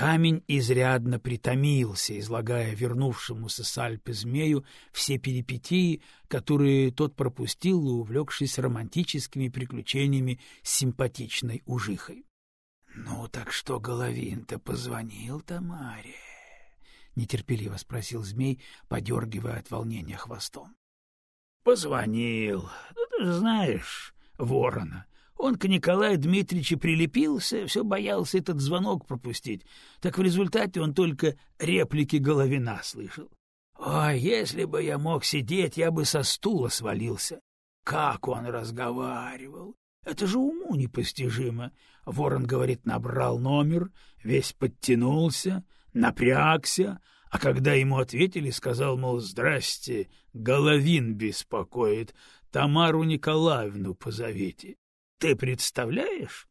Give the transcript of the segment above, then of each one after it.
Камень изрядно притомился, излагая вернувшемуся с Альпы змею все перипетии, которые тот пропустил, увлекшись романтическими приключениями с симпатичной ужихой. — Ну так что Головин-то позвонил Тамаре? — нетерпеливо спросил змей, подергивая от волнения хвостом. — Позвонил. Знаешь, ворона. Он к Николаю Дмитриевичу прилепился, все боялся этот звонок пропустить. Так в результате он только реплики Головина слышал. Ой, если бы я мог сидеть, я бы со стула свалился. Как он разговаривал! Это же уму непостижимо. Ворон, говорит, набрал номер, весь подтянулся, напрягся, а когда ему ответили, сказал, мол, «Здрасте, Головин беспокоит, Тамару Николаевну позовите». Ты представляешь?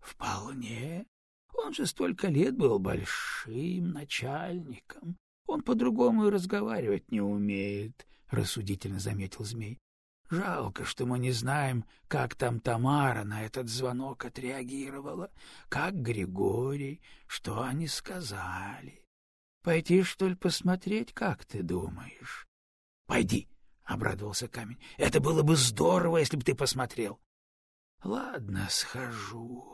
Вполне. Он же столько лет был большим начальником. Он по-другому и разговаривать не умеет, рассудительно заметил змей. Жалко, что мы не знаем, как там Тамара на этот звонок отреагировала, как Григорий, что они сказали. Пойти, что ли, посмотреть, как ты думаешь? — Пойди, — обрадовался камень. — Это было бы здорово, если бы ты посмотрел. Ладно, схожу.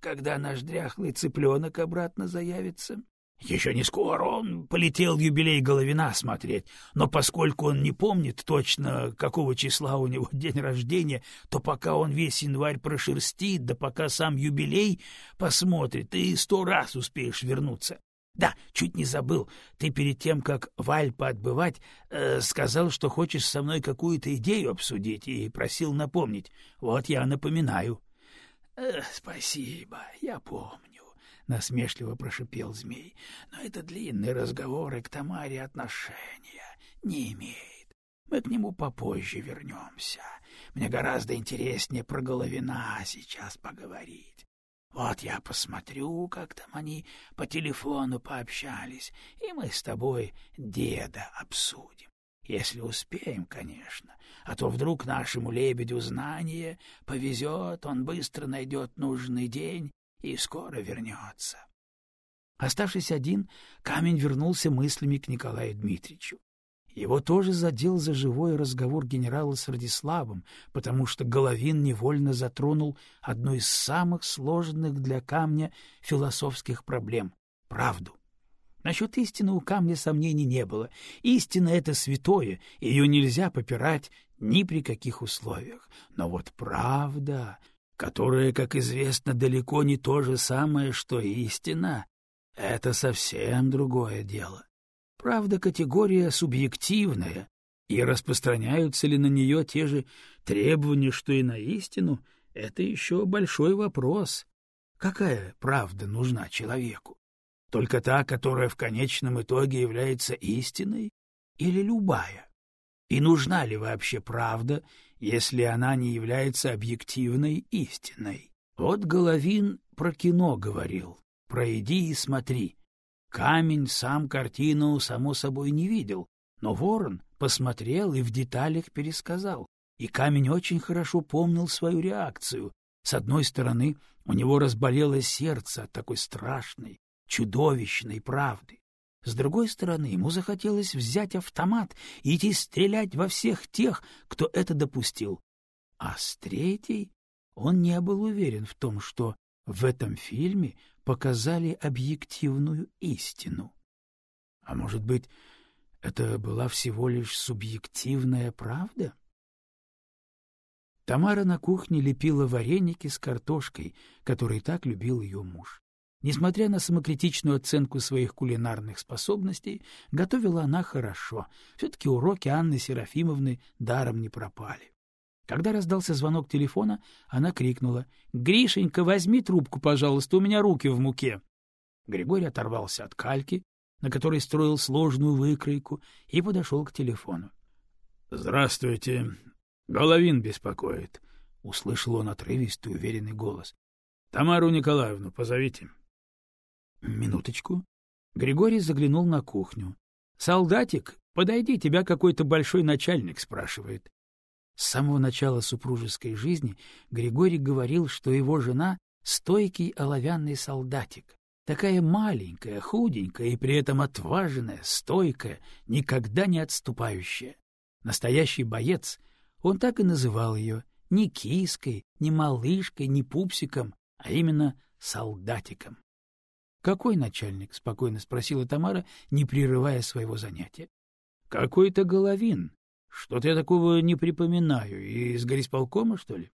Когда наш дряхлый цыпленок обратно заявится? Еще не скоро он полетел юбилей Головина смотреть, но поскольку он не помнит точно, какого числа у него день рождения, то пока он весь январь прошерстит, да пока сам юбилей посмотрит, ты сто раз успеешь вернуться. Да, чуть не забыл. Ты перед тем, как в Альпы отбывать, э, сказал, что хочешь со мной какую-то идею обсудить и просил напомнить. Вот я напоминаю. Э, — Спасибо, я помню, — насмешливо прошипел змей. — Но это длинный разговор и к Тамаре отношения не имеет. Мы к нему попозже вернемся. Мне гораздо интереснее про Головина сейчас поговорить. Вот я посмотрю, как там они по телефону пообщались, и мы с тобой деда обсудим. Если успеем, конечно, а то вдруг нашему лебедю знание повезет, он быстро найдет нужный день и скоро вернется. Оставшись один, камень вернулся мыслями к Николаю Дмитриевичу. Его тоже задел за живой разговор генерала с Радиславом, потому что Головин невольно затронул одну из самых сложных для камня философских проблем — правду. Насчет истины у камня сомнений не было. Истина — это святое, ее нельзя попирать ни при каких условиях. Но вот правда, которая, как известно, далеко не то же самое, что истина, — это совсем другое дело. Правда, категория субъективная, и распространяются ли на нее те же требования, что и на истину, это еще большой вопрос. Какая правда нужна человеку? Только та, которая в конечном итоге является истиной, или любая? И нужна ли вообще правда, если она не является объективной истиной? Вот Головин про кино говорил, про иди и смотри. Камень сам картину, само собой, не видел, но ворон посмотрел и в деталях пересказал. И камень очень хорошо помнил свою реакцию. С одной стороны, у него разболелось сердце от такой страшной, чудовищной правды. С другой стороны, ему захотелось взять автомат и идти стрелять во всех тех, кто это допустил. А с третьей он не был уверен в том, что в этом фильме показали объективную истину. А может быть, это была всего лишь субъективная правда? Тамара на кухне лепила вареники с картошкой, который так любил ее муж. Несмотря на самокритичную оценку своих кулинарных способностей, готовила она хорошо. Все-таки уроки Анны Серафимовны даром не пропали. Когда раздался звонок телефона, она крикнула. — Гришенька, возьми трубку, пожалуйста, у меня руки в муке. Григорий оторвался от кальки, на которой строил сложную выкройку, и подошел к телефону. — Здравствуйте. Головин беспокоит, — услышал он отрывистый, уверенный голос. — Тамару Николаевну позовите. — Минуточку. Григорий заглянул на кухню. — Солдатик, подойди, тебя какой-то большой начальник спрашивает. С самого начала супружеской жизни Григорий говорил, что его жена — стойкий оловянный солдатик. Такая маленькая, худенькая и при этом отважная, стойкая, никогда не отступающая. Настоящий боец, он так и называл ее, не киской, не малышкой, не пупсиком, а именно солдатиком. — Какой начальник? — спокойно спросила Тамара, не прерывая своего занятия. — Какой-то Головин. Что-то я такого не припоминаю. Из горисполкома, что ли?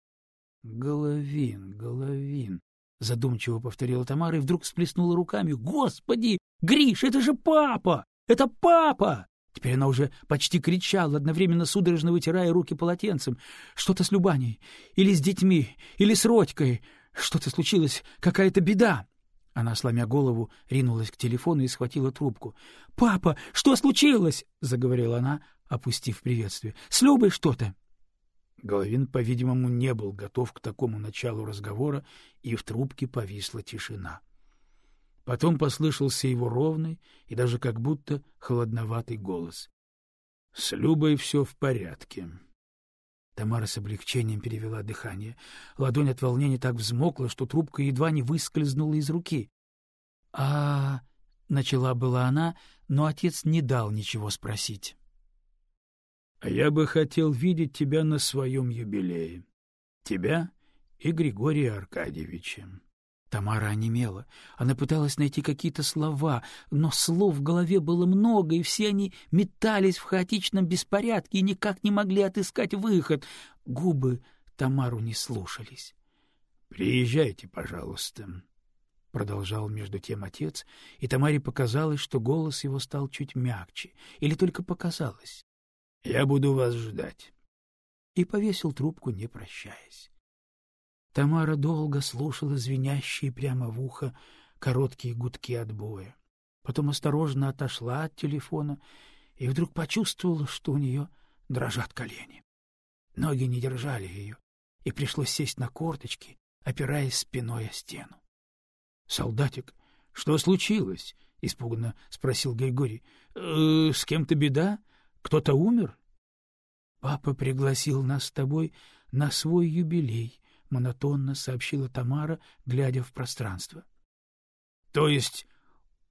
— Головин, Головин, — задумчиво повторила Тамара и вдруг всплеснула руками. — Господи! Гриш, это же папа! Это папа! Теперь она уже почти кричала, одновременно судорожно вытирая руки полотенцем. Что-то с Любаней, или с детьми, или с Родькой. Что-то случилось, какая-то беда. Она, сломя голову, ринулась к телефону и схватила трубку. — Папа, что случилось? — заговорила она, опустив приветствие. — С Любой что-то. Головин, по-видимому, не был готов к такому началу разговора, и в трубке повисла тишина. Потом послышался его ровный и даже как будто холодноватый голос. — С Любой все в порядке. Тамара с облегчением перевела дыхание. Ладонь от волнения так взмокла, что трубка едва не выскользнула из руки. — А... — начала была она, но отец не дал ничего спросить. А я бы хотел видеть тебя на своем юбилее. Тебя и Григория Аркадьевича. Тамара онемела. Она пыталась найти какие-то слова, но слов в голове было много, и все они метались в хаотичном беспорядке и никак не могли отыскать выход. Губы Тамару не слушались. — Приезжайте, пожалуйста, — продолжал между тем отец, и Тамаре показалось, что голос его стал чуть мягче, или только показалось. Я буду вас ждать. И повесил трубку, не прощаясь. Тамара долго слушала звенящие прямо в ухо короткие гудки отбоя. Потом осторожно отошла от телефона и вдруг почувствовала, что у нее дрожат колени. Ноги не держали ее, и пришлось сесть на корточки, опираясь спиной о стену. — Солдатик, что случилось? — испуганно спросил Григорий. «Э, — С кем-то беда? Кто-то умер? — Папа пригласил нас с тобой на свой юбилей, — монотонно сообщила Тамара, глядя в пространство. — То есть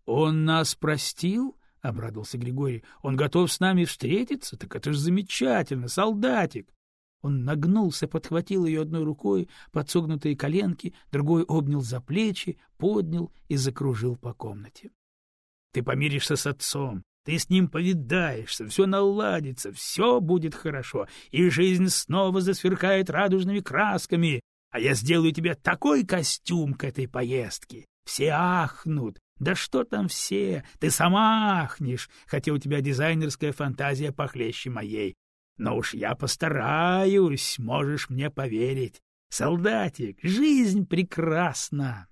он нас простил? — обрадовался Григорий. — Он готов с нами встретиться? Так это же замечательно, солдатик! Он нагнулся, подхватил ее одной рукой под согнутые коленки, другой обнял за плечи, поднял и закружил по комнате. — Ты помиришься с отцом, ты с ним повидаешься, все наладится, все будет хорошо, и жизнь снова засверкает радужными красками, а я сделаю тебе такой костюм к этой поездке. Все ахнут. Да что там все? Ты сама ахнешь, хотя у тебя дизайнерская фантазия похлеще моей. Но уж я постараюсь, можешь мне поверить. Солдатик, жизнь прекрасна.